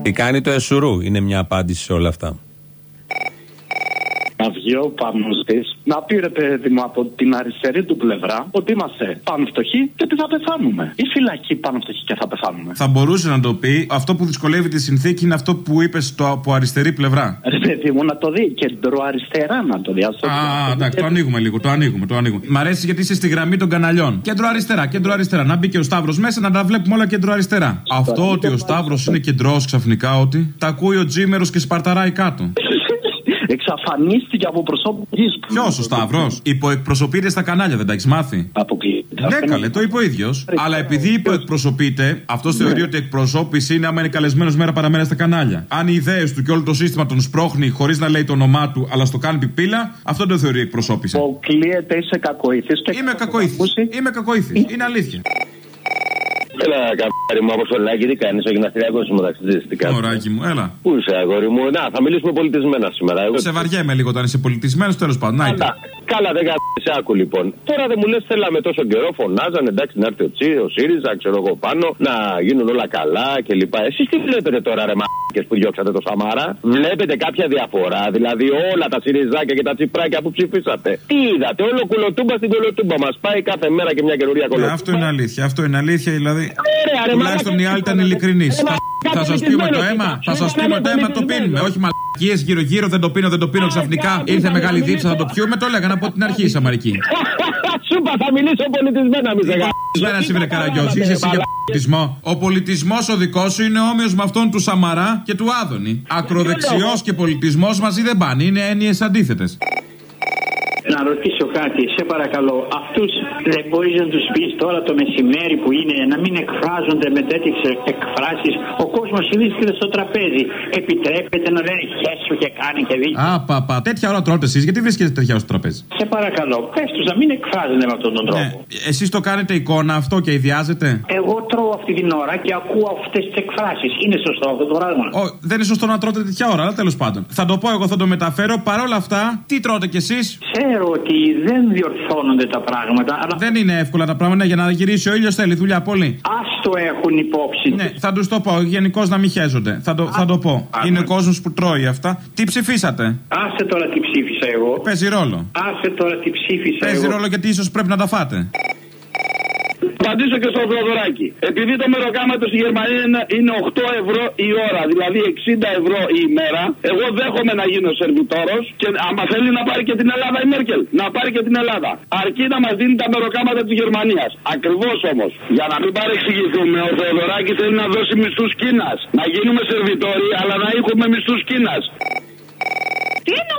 Τι κάνει το Εσουρού, είναι μια απάντηση σε όλα αυτά. Να βγει ο Παμνουστή να πει ρε παιδί μου από την αριστερή του πλευρά ότι είμαστε πάνω φτωχοί και ότι θα πεθάνουμε. Ή φυλακή πάνω φτωχοί και θα πεθάνουμε. Θα μπορούσε να το πει. Αυτό που δυσκολεύει τη συνθήκη είναι αυτό που είπες από αριστερή πλευρά. Ρε παιδί μου να το δει κεντροαριστερά να το δει. Ας το Α, δει. εντάξει, το ανοίγουμε λίγο, το ανοίγουμε, το ανοίγουμε. Μ' αρέσει γιατί είσαι στη γραμμή των καναλιών. Κέντρο αριστερά, κέντρο αριστερά. Να μπει και ο Σταύρος μέσα να τα βλέπουμε όλα κέντρο αριστερά. Αυτό ότι ο Σταύρος είναι κεντρό ξαφνικά ότι. Τα ακούει ο Τζίμερος και σπαρταράει κάτω. Εξαφανίστηκε από προσώπου γης. Ποιος ο Σταύρος; Υποεκπροσωπείται στα κανάλια, δεν τα έχεις μάθει; Αποκλείεται. Ναι, καλέ, το είπε ο ίδιος. Αλλά επειδή υποεκπροσωπείται, αυτός θεωρεί ότι εκπροσώπηση είναι άμα είναι καλεσμένος μέρα παραμέρα στα κανάλια. Αν οι ιδέες του και όλο το σύστημα τον σπρώχνει χωρίς να λέει το όνομά του, αλλά στο κάνει πιπίλα, αυτό δεν θεωρεί εκπροσώπηση. Αποκλείεται, είσαι κακοήθης και Είμαι κακοήθης. Είμαι κακοήθης. Είναι αλήθεια. Έλα, καπάρι μου, Αποστολάκη, τι κάνεις, ο γυμναστηριακός μου ταξιδί, τι κάνεις. Μωράκι μου, έλα. Πού είσαι, αγόρι μου, να, θα μιλήσουμε πολιτισμένα σήμερα. Εγώ... Σε βαριέμαι λίγο όταν είσαι πολιτισμένος, τέλος πάντων. Να, Καλά, καλά, δεν σε άκου λοιπόν. Τώρα δεν μου λες, θέλαμε τόσο καιρό, φωνάζανε, εντάξει, να έρθει ο Τσι, ο ΣΥΡΙΖΑ, ξέρω εγώ πάνω, να γίνουν όλα καλά κλπ. Εσείς τι βλέπετε τώρα, ρε μάκε που διώξατε το Σαμάρα, βλέπετε κάποια διαφορά, δηλαδή όλα τα ΣΥΡΙΖΑΚια και τα τσιπράκια που ψηφίσατε. Τι είδατε, όλο κολοτούμπα στην κολοτούμπα μας πάει κάθε μέρα και μια καινούργια Ναι, κολοτούμπα. αυτό είναι αλήθεια. Αυτό είναι αλήθεια, δηλαδή. Ωραία, ρε, Τουλάχιστον οι άλλοι ήταν ειλικρινεί. Θα σας πιούμε το αίμα, θα σας πιούμε το αίμα, το πίνουμε. Όχι μαλακίες γύρω-γύρω, δεν το πίνω, δεν το πίνω ξαφνικά. Ήρθε μεγάλη δίψα, θα το πιούμε. Το έλεγαν από την αρχή, Σαμαρική. Σούπα, θα μιλήσω πολιτισμένα, μη σε Σβέρα Σίβρε Καραγκιόζη, είσαι εσύ για πολιτισμό. Ο πολιτισμός ο δικός σου είναι όμοιος με αυτόν του Σαμαρά και του Άδωνη. Ακροδεξιός και πολιτισμός μαζί δεν πάνε, είναι έννοιες αντίθετες. Να ρωτήσω κάτι, σε παρακαλώ. Αυτούς δεν μπορείς να τους πεις τώρα το μεσημέρι που είναι να μην εκφράζονται με τέτοιες εκφράσεις. Ο κόσμος βρίσκεται στο τραπέζι. Επιτρέπεται να λένε χέσου και κάνει και δει. Α, παπα, τέτοια ώρα τρώτε εσείς, γιατί βρίσκεστε τέτοια ώρα στο τραπέζι; Σε παρακαλώ, πες τους να μην εκφράζονται με αυτόν τον τρόπο. Εσείς το κάνετε εικόνα αυτό και ιδιάζετε; Εγώ τρώω αυτή την ώρα και ακούω αυτές τις εκφράσεις. Είναι σωστό αυτό το πράγμα; Ω, δεν είναι σωστό να τρώτε τέτοια ώρα, αλλά τέλος πάντων. Θα το πω εγώ, θα το μεταφέρω. Παρ' όλα αυτά, τι τρώτε κι εσείς; Ξέρω ότι δεν διορθώνονται τα πράγματα, αλλά Δεν είναι εύκολα τα πράγματα για να γυρίσει ο ήλιος θέλει δουλειά πολύ. ας το έχουν υπόψη. Ναι, θα τους το πω. Γενικώς να μην χέζονται. Θα το, θα το πω. Είναι κόσμος που τρώει αυτά. Τι ψηφίσατε; Άσε τώρα τι ψήφισα εγώ. Παίζει ρόλο. Άσε τώρα τι ψήφισα Παίζει εγώ. ρόλο γιατί ίσως πρέπει να τα φάτε. Απαντήσω και στο Θεοδωράκη. Επειδή το μεροκάματος στη Γερμανία είναι- είναι 8 ευρώ η ώρα, δηλαδή 60 ευρώ η ημέρα, εγώ δέχομαι να γίνω σερβιτόρος και άμα θέλει να πάρει και την Ελλάδα η Μέρκελ, να πάρει και την Ελλάδα. Αρκεί να μας δίνει τα μεροκάματα της Γερμανίας. Ακριβώς όμως. Για να μην παρεξηγηθούμε, ο Θεοδωράκης θέλει να δώσει μισθούς Κίνας. Να γίνουμε σερβιτόροι, αλλά να έχουμε μισθούς Κίνας.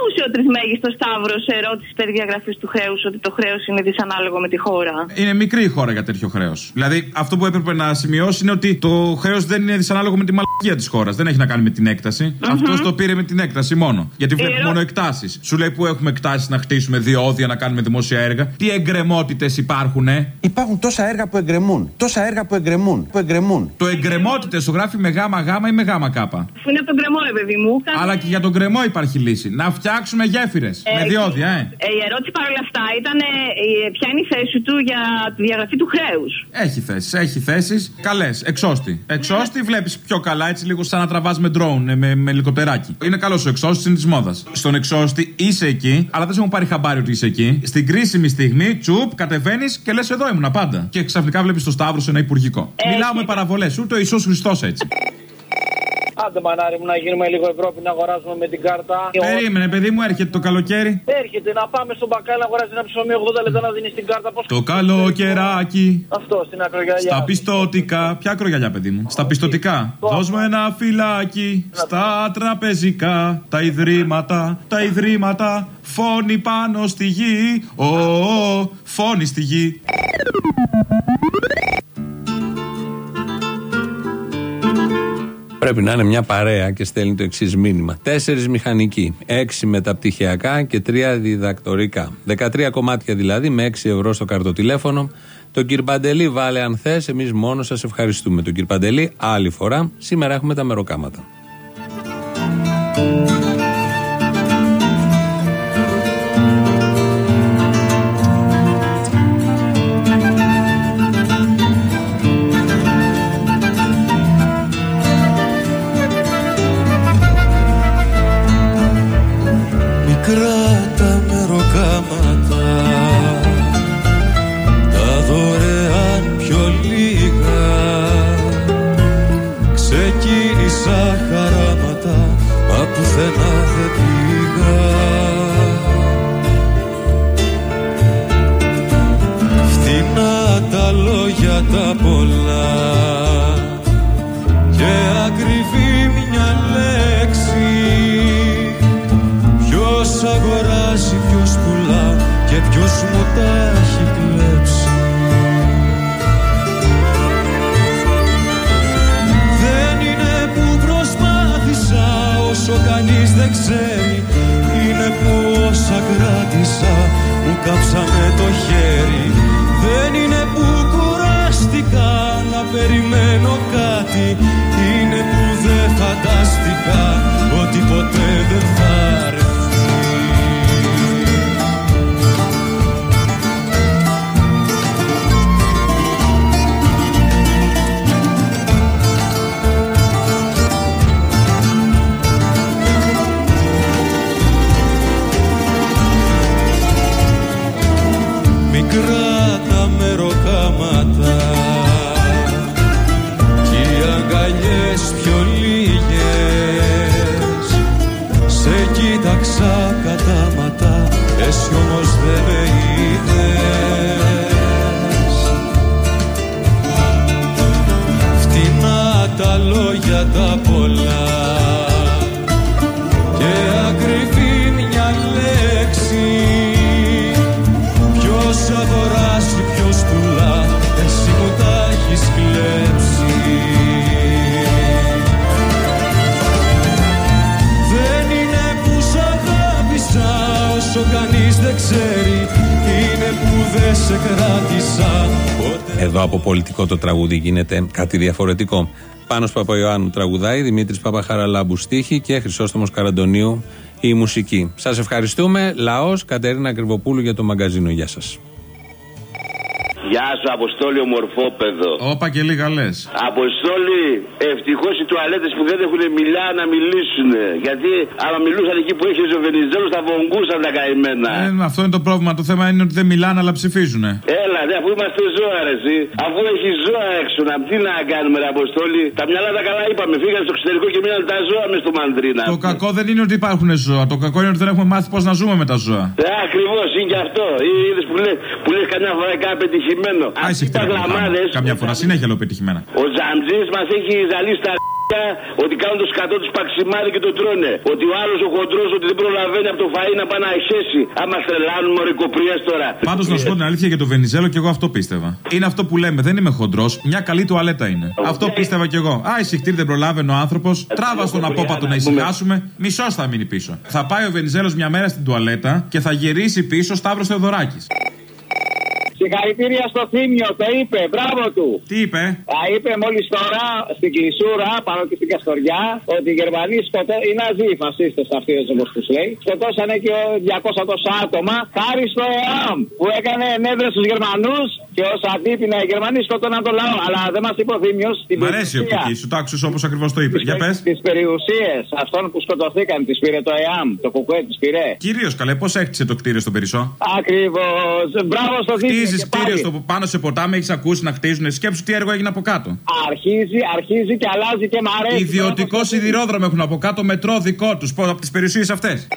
Τι εννοούσε ο τριμέγιστο Σταύρος σε ερώτηση περί διαγραφής του χρέους, ότι το χρέος είναι δυσανάλογο με τη χώρα. Είναι μικρή η χώρα για τέτοιο χρέος. Δηλαδή, αυτό που έπρεπε να σημειώσει είναι ότι το χρέος δεν είναι δυσανάλογο με τη μαλακία της χώρας. Δεν έχει να κάνει με την έκταση. Αυτός το πήρε με την έκταση μόνο. Γιατί βλέπεις μόνο εκτάσεις. Σου λέει που έχουμε εκτάσεις να χτίσουμε διόδια, να κάνουμε δημόσια έργα. Τι εγκρεμότητες υπάρχουν, ε; Υπάρχουν τόσα έργα που εγκρεμούν. Τόσα έργα που εγκρεμούν. Που εγκρεμούν. Το εγκρεμότητες το γράφει με γάμα γάμα ή με γάμα κάπα; Αφού είναι από τον κρεμό, ρε παιδί μου. Αλλά και για τον κρεμό υπάρχει λύση. Να φτιάξουμε γέφυρες. Ε, με διόδια, ε. Ε, η ερώτηση παρόλα αυτά ήταν ε, ε, ποια είναι η θέση του για τη διαγραφή του χρέους; Έχει θέσεις, έχει θέσεις. Καλές, εξώστη. Εξώστη βλέπεις πιο καλά, έτσι λίγο σαν να τραβάς με ντρόουν, ε, με, με ελικοπτεράκι. Είναι καλός ο εξώστης, είναι της μόδας. Στον εξώστη είσαι εκεί, αλλά δεν σε έχουν πάρει χαμπάρι ότι είσαι εκεί. Στην κρίσιμη στιγμή, τσουπ, κατεβαίνεις και λες εδώ ήμουνα πάντα. Και ξαφνικά βλέπεις το Σταύρο σε ένα υπουργικό. Μιλάω με παραβολές, ούτε ο Ισό Χριστός έτσι. Άντε μανάρι μου να γίνουμε λίγο Ευρώπη να αγοράζουμε με την κάρτα. Περίμενε, παιδί μου, έρχεται το καλοκαίρι. Έρχεται να πάμε στον μπακάλι να αγοράζεις ένα ψωμί 80 λεπτά να δίνεις την κάρτα. Πώς... Το καλοκαιράκι. Αυτό στην ακρογιαλιά. Στα πιστοτικά. Ποια ακρογιαλιά, παιδί μου; Στα πιστοτικά. Δώσ' μου ένα φυλάκι. Στα τραπεζικά. Τα ιδρύματα. Τα ιδρύματα. Φώνει πάνω στη γη. Ω, ω, φώνει στη γη. Πρέπει να είναι μια παρέα και στέλνει το εξής μήνυμα. Τέσσερις μηχανικοί, έξι μεταπτυχιακά και τρία διδακτορικά. 13 κομμάτια δηλαδή με 6 ευρώ στο καρτοτηλέφωνο. Τον κύριο Παντελή βάλε αν θες, εμείς μόνος σας ευχαριστούμε. Τον κύριο Παντελή, άλλη φορά. Σήμερα έχουμε τα μεροκάματα. Πολλά. Και ακριβή μια λέξη. Ποιος αγοράζει, ποιος πουλά Εσύ μου τα έχεις κλέψει. Δεν είναι που σ' αγάπησα Όσο κανείς δεν ξέρει Είναι που δεν σε κράτησα. Εδώ από πολιτικό το τραγούδι γίνεται κάτι διαφορετικό. Πάνος Παπαϊωάννου τραγουδάει, Δημήτρης Παπαχαραλάμπου στίχη και Χρυσόστομος Καραντονίου η μουσική. Σας ευχαριστούμε. Λαός Κατερίνα Κρυβοπούλου για το μαγκαζίνο. Γεια σας. Γεια σου, Αποστόλη, ομορφόπεδο. Όπα και λίγα λες. Αποστόλη, ευτυχώς οι τουαλέτες που δεν έχουν μιλά να μιλήσουν. Γιατί άμα μιλούσαν εκεί που έχεις ο Βενιζέλος θα βογγούσαν τα καημένα. Ε, αυτό είναι το πρόβλημα. Το θέμα είναι ότι δεν μιλάνε αλλά ψηφίζουν. Έλα, ναι, αφού είμαστε ζώα, ρε, εσύ. Αφού έχει ζώα έξω, να τι να κάνουμε, ρε, Αποστόλη. Τα μυαλά τα καλά είπαμε. Φύγανε στο εξωτερικό και μείναν τα ζώα μες στο μανδρίνα. Το κακό δεν είναι ότι υπάρχουν ζώα. Το κακό είναι ότι δεν έχουμε μάθει πώς να ζούμε με τα ζώα. Ε, ακριβώς είναι και αυτό. Είδες που λες που λες καμιά φορά κάτι πετυχημένο. Άι, Αυτοί τα γλαμάδε. Καμιά φορά συνέχεια λέω πετυχημένα. Ο Τζαμτζή μα έχει ζαλίσει τα αρχαία ότι κάνουν το σκατό του παξιμάδι και το τρώνε. Ότι ο άλλο ο χοντρό ότι δεν προλαβαίνει από το φαΐ να πάει να χέσει. Άμα τρελάνουμε ορικοπρίε τώρα. Πάντω να σου πω την αλήθεια για το Βενιζέλο και εγώ αυτό πίστευα. Είναι αυτό που λέμε, δεν είμαι χοντρό, μια καλή τουαλέτα είναι. Αυτό πίστευα κι εγώ. Α, εισηχτήρι δεν προλάβαινε ο άνθρωπο, τράβα στον απόπατο να ησυχάσουμε, μισό θα μείνει πίσω. Θα πάει ο Βενιζέλο μια μέρα στην τουαλέτα και θα γυρίσει πίσω Σταύρο Θεοδωράκη. Συγχαρητήρια στο Θήμιο, το είπε, μπράβο του. Τι είπε; Α, είπε μόλις τώρα στην κλεισούρα, πάνω και στην Καστοριά, ότι οι Γερμανοί σκοτώσαν. Οι Ναζί, οι φασίστες αυτοί, όπως τους λέει, σκοτώσανε και 200 τόσα άτομα χάρη στο ΕΑΜ που έκανε ενέδρες στους Γερμανούς και ως αντίπεινα οι Γερμανοί σκοτώναν τον λαό. Αλλά δεν μας είπε ο Θήμιος την Μ' αρέσει η οπτική σου, το άκουσε όπως ακριβώς το είπε. Για πε. Τις περιουσίες αυτών που σκοτωθήκαν, τις πήρε το ΕΑΜ, το κουκουέ τις πήρε. Κυρίως καλέ, πώς έκτισε το κτίριο στο Περισσό; Ακριβώς. Μπράβο στο Θήμιο. Χτίζει και πάλι. κτίριο στο, πάνω σε ποτάμι, έχεις ακούσει να χτίζουν. Σκέψου τι έργο έγινε από κάτω. Αρχίζει, αρχίζει και αλλάζει και μ' αρέσει. Ιδιωτικό σιδηρόδρομο έχουν από κάτω, μετρό δικό τους από τις περιουσίε αυτές.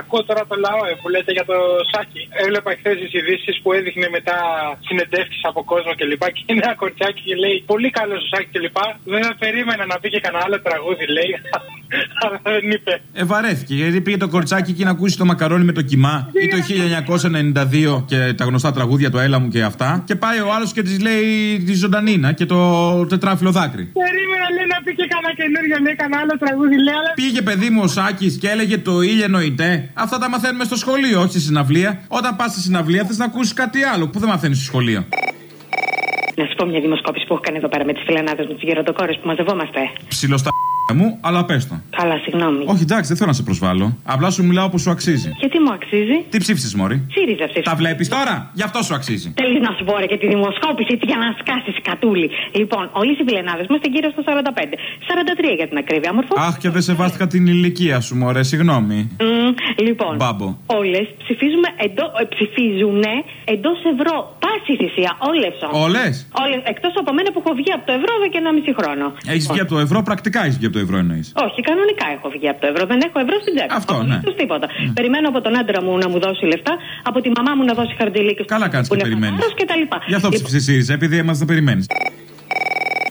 Ακούω τώρα το λαό ε, που λέτε για το Σάκη. Έβλεπα χθες τις ειδήσεις που έδειχνε μετά συνεντεύξεις από κόσμο κλπ. Και, είναι ένα κορτσάκι και λέει Πολύ καλό ο Σάκη κλπ. Δεν θα περίμενα να πει και κανένα άλλο τραγούδι, λέει. Αλλά δεν είπε. Ε, βαρέθηκε γιατί πήγε το κορτσάκι εκεί να ακούσει το μακαρόνι με το κοιμά ή το 1992 και τα γνωστά τραγούδια, το έλα μου και αυτά. Και πάει ο άλλος και της λέει τη ζωντανίνα και το τετράφυλλο δάκρυ. Περίμενα, λέει, να πει και κανένα καινούριο, λέει, κανένα άλλο τραγούδι, λέει. Αλλά Πήγε παιδί μου ο Σάκης και έλεγε το ήλιο νοητέ. Αυτά τα μαθαίνουμε στο σχολείο, όχι στη συναυλία. Όταν πας στη συναυλία θες να ακούσεις κάτι άλλο που δεν μαθαίνεις στο σχολείο; Να σου πω μια δημοσκόπηση που έχω κάνει εδώ πέρα με τις φιλενάδε μου, τις γεροντοκόρες που μαζευόμαστε. Ψιλοστά μου, αλλά πες το. Καλά, συγγνώμη. Όχι, εντάξει, δεν θέλω να σε προσβάλλω. Απλά σου μιλάω όπω σου αξίζει. Γιατί μου αξίζει; Τι ψήφισες, Μωρή; ΣΥΡΙΖΑ ψήφισα. Τα βλέπεις τώρα, γι' αυτό σου αξίζει. Θέλεις να σου πω ρε και τη δημοσκόπηση έτσι για να σκάσεις κατούλη. Λοιπόν, όλοι οι φιλενάδες μου στην γύρω στα 45. 43 για την ακρίβεια, μορφό. Αχ, και δεν σεβάστηκα την ηλικία σου, Μωρέ, συγγνώμη. Μμ, λοιπόν, Μπάμπο. όλες ψηφίζουμε εντό, ε, ψηφίζουνε εντός ευρώ. Πάση θυσία, όλες όμως. Όλες; Όλες. Εκτός από μένα που έχω βγει από το ευρώ εδώ και ένα μισή χρόνο. Έχεις βγει από το ευρώ, πρακτικά έχεις βγει από το ευρώ εννοείς; Όχι, κανονικά έχω βγει από το ευρώ. Δεν έχω ευρώ στην τσέπη. Αυτό, Όχι, ναι. τους τίποτα. Περιμένω από τον άντρα μου να μου δώσει λεφτά, από τη μαμά μου να δώσει χαρτζηλίκι. Καλά κάνεις που και είναι περιμένεις. χαμάρος και τα λοιπά. Γι' αυτό ψήφισε ΣΥΡΙΖΑ, επειδή έμαθα να περιμένεις.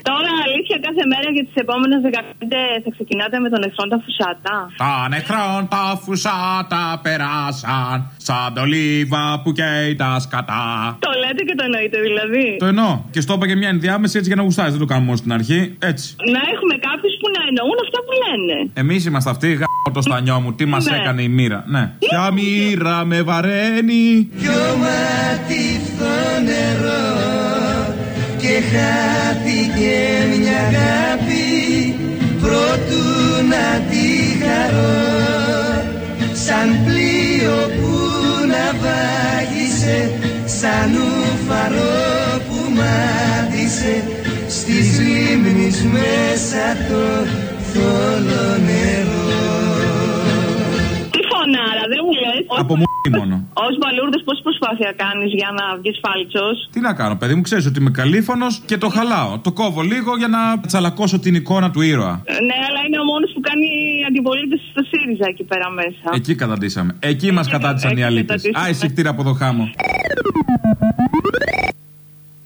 Τώρα αλήθεια κάθε μέρα για τις επόμενες 15 θα ξεκινάτε με τον εχθρόν τα φουσάτα; Τα νεχρόν τα φουσάτα περάσαν σαν το λίβα που καίει τα σκατά. Το λέτε και το εννοείτε δηλαδή. Το εννοώ. Και στο είπα και μια ενδιάμεση έτσι για να γουστάζει. Δεν το κάνουμε μόνο στην αρχή. Έτσι. Να έχουμε κάποιου που να εννοούν αυτά που λένε. Εμείς είμαστε αυτοί, γάμο το στανιό μου. Τι μας Ναι. έκανε η μοίρα. Ναι. Ποια μοίρα με βαραίνει. Πιο ματιφθό νερό και χάθηκε μια αγάπη προτού να τη χαρώ σαν πλοίο που ναυάγησε σαν ουφαρό που μάτισε στις λίμνης μέσα το θόλο νερό Τι φωνάρα, δεν μου λες; Από μου μόνο. Ω μπαλούρδο, πόση προσπάθεια κάνεις για να βγεις φάλτσος; Τι να κάνω, παιδί μου, ξέρεις ότι είμαι καλήφωνο και το χαλάω. Το κόβω λίγο για να τσαλακώσω την εικόνα του ήρωα. Ναι, αλλά είναι ο μόνος που κάνει αντιπολίτευση στο ΣΥΡΙΖΑ εκεί πέρα μέσα. Εκεί καταντήσαμε. Εκεί μας κατάτησαν οι αλήτε. καταντήσαμε. Α, εισηκτήρα από το χάμο.